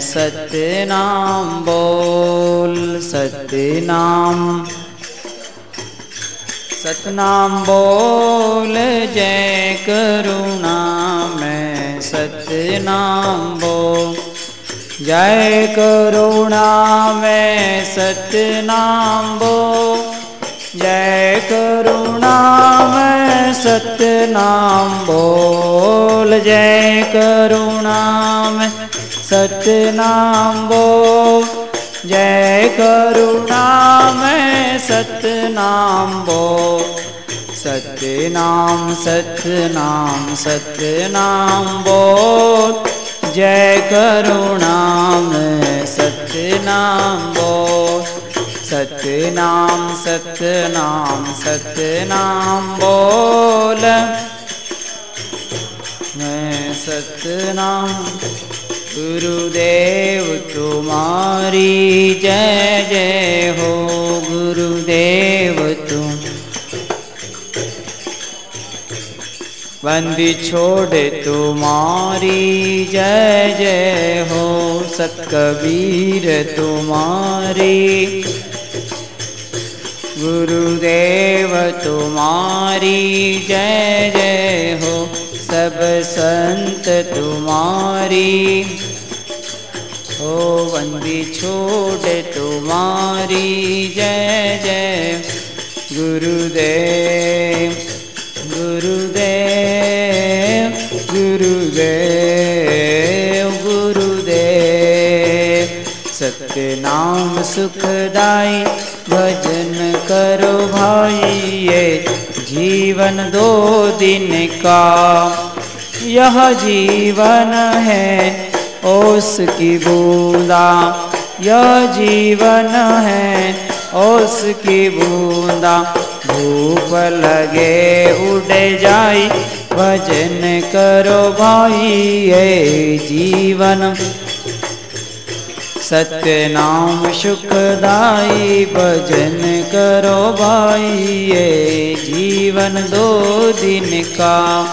सत्य नाम बोल सत्य नाम सतनाम बोल, जय करुणा, मैं सत्य नाम बोल। जय करुणा, मैं सत्य नाम बोल। जय करुणा, मैं सत्य नाम बोल। जय करुणा, मैं सत्य नाम बोल जय करुणा मैं सत्य नाम बोल सत्य नाम सत्य नाम सत्य नाम बोल जय करुणा मैं सत्य नाम बोल सत्य नाम सत्य नाम सत्य नाम बोल। मैं सत्य नाम गुरुदेव तुम्हारी जय जय हो, गुरुदेव तुम। बंदी छोड़ तुम्हारी जय जय हो, सतकबीर तुम्हारी। गुरुदेव तुम्हारी जय जय हो सब संत तुम्हारी। हो बंदी छोड़ तुम्हारी। जय जय गुरुदेव गुरुदेव गुरुदेव गुरुदेव। सत्य नाम सुखदाई भजन करो भाई जीवन दो दिन का। यह जीवन है ओस की बूंदा। यह जीवन है ओस की बूंदा। धूप लगे उड़ जाई, भजन करो भाई, ये जीवन। सत्य नाम सुखदाई, भजन करो भाई, ये जीवन दो दिन का।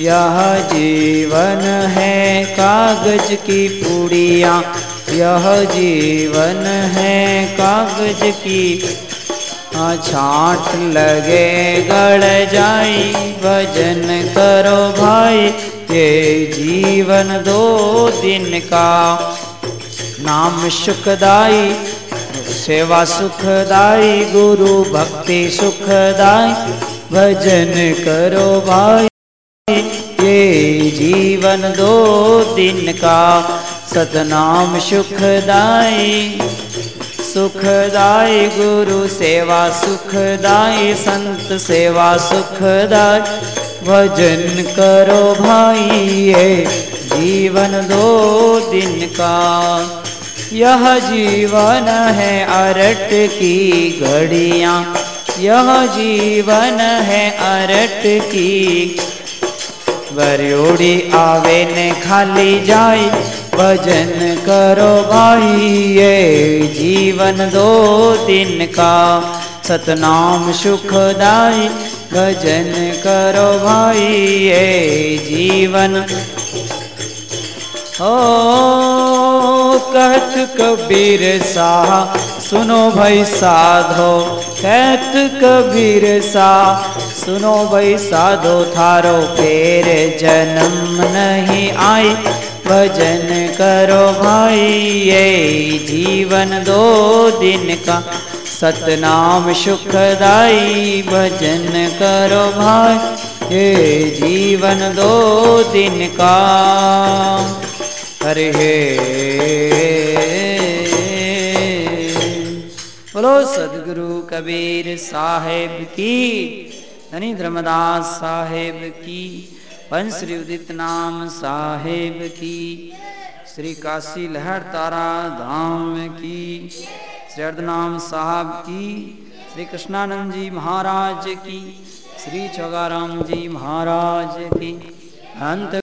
यह जीवन है कागज़ की पुड़िया। यह जीवन है कागज़ की। छाट लगे गड़ जाई, भजन करो भाई। ये जीवन दो दिन का। नाम सुखदाई, सेवा सुखदाई, गुरु भक्ति सुखदाई। भजन करो भाई। ये जीवन दो दिन का सतनाम सुखदाई। सुखदाई गुरु सेवा, सुखदाई संत सेवा, सुखदाई भजन करो भाई। ये जीवन दो दिन का यह जीवन है अरट की घड़ियाँ। यह जीवन है अरट की। बरियोड़ी आवे ने खाली जाई भजन करो भाई, ये जीवन दो दिन का। सतनाम सुखदाई भजन करो भाई, ये जीवन। ओ कहत कबीर सा सुनो भाई साधो। कहत कबीर सा। सुनो भाई साधो थारो, फेर जन्म नहीं आई। भजन करो भाई, ये जीवन दो दिन का। सतनाम सुखदाई, भजन करो भाई, ये जीवन दो दिन का। हरे बोलो, सदगुरु कबीर साहेब की। धनी धर्मदास साहेब की। पंच श्री उदित नाम साहेब की। श्री काशी लहर तारा धाम की। श्री अर्धनाम साहब की। श्री कृष्णानंद जी महाराज की। श्री चौगाराम जी महाराज की। अंत